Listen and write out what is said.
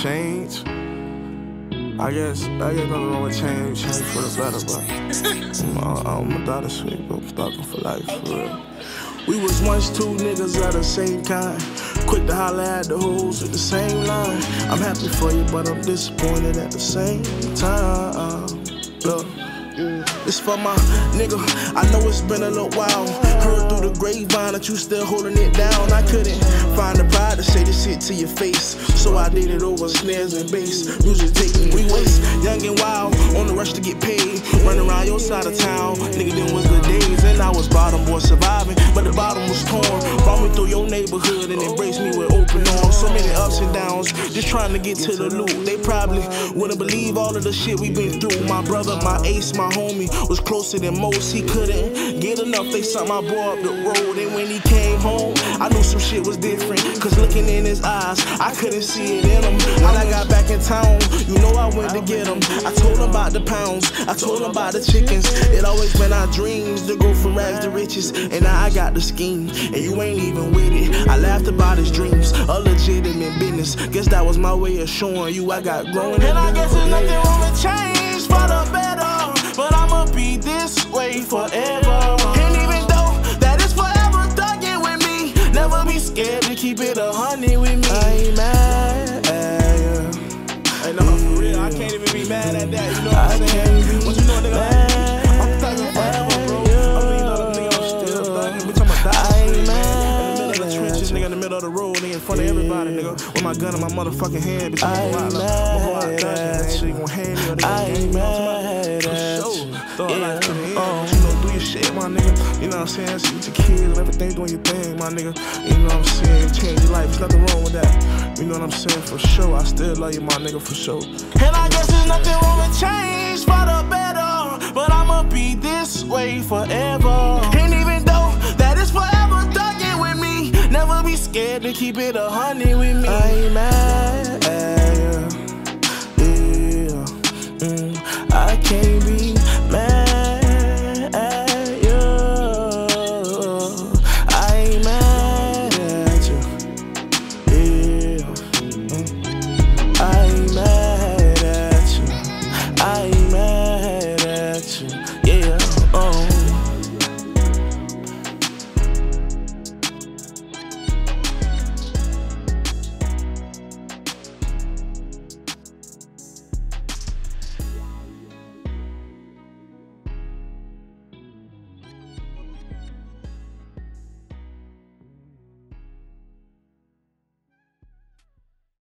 change. I guess I guess nothing wrong with change, change for the better, but I'm, I'm a daughter sweet, but I'm stuck for life, for real. We was once two niggas of the same kind. Quick to holler at the hoes with the same line. I'm happy for you, but I'm disappointed at the same time. Look. It's for my nigga. I know it's been a little while. Heard through the grapevine that you still holding it down. I couldn't find the pride to say this shit to your face. Did it over snares and bass. Music taking we waste. Young and wild, on the rush to get paid. Running around your side of town. Nigga, them was the days. And I was bottom boy surviving. But the bottom was torn. Brought me through your neighborhood and embraced me with open arms. So many ups and downs. Just trying to get to the loot. They probably wouldn't believe all of the shit we been through. My brother, my ace, my homie was closer than most. He couldn't get enough. They sent my boy up the road. And when he came home, I knew some shit was different. Cause looking in his eyes, I couldn't see it in him. When I got back in town, you know I went to get him. I told him about the pounds, I told him about the chickens. It always been our dreams to go from rags to riches. And now I got the scheme, and you ain't even with it. I laughed about his dreams, a legitimate business. Guess that was my way of showing you I got growing. And I guess there's nothing wrong front nigga. With my gun in my motherfucking hand, bitch. I'm gonna go I'm gonna go out, thugging, man. You gonna hand me a nigga. I ain't mad For at sure. you. Throw a lot to the end. You know, do your shit, my nigga. You know what I'm saying? See with your kids and everything, doing your thing, my nigga. You know what I'm saying? Change your life. There's nothing wrong with that. You know what I'm saying? For sure. I still love you, my nigga, for sure. And I guess there's nothing wrong with change for the better. But I'ma be this way forever. Scared to keep it a honey with me. I ain't mad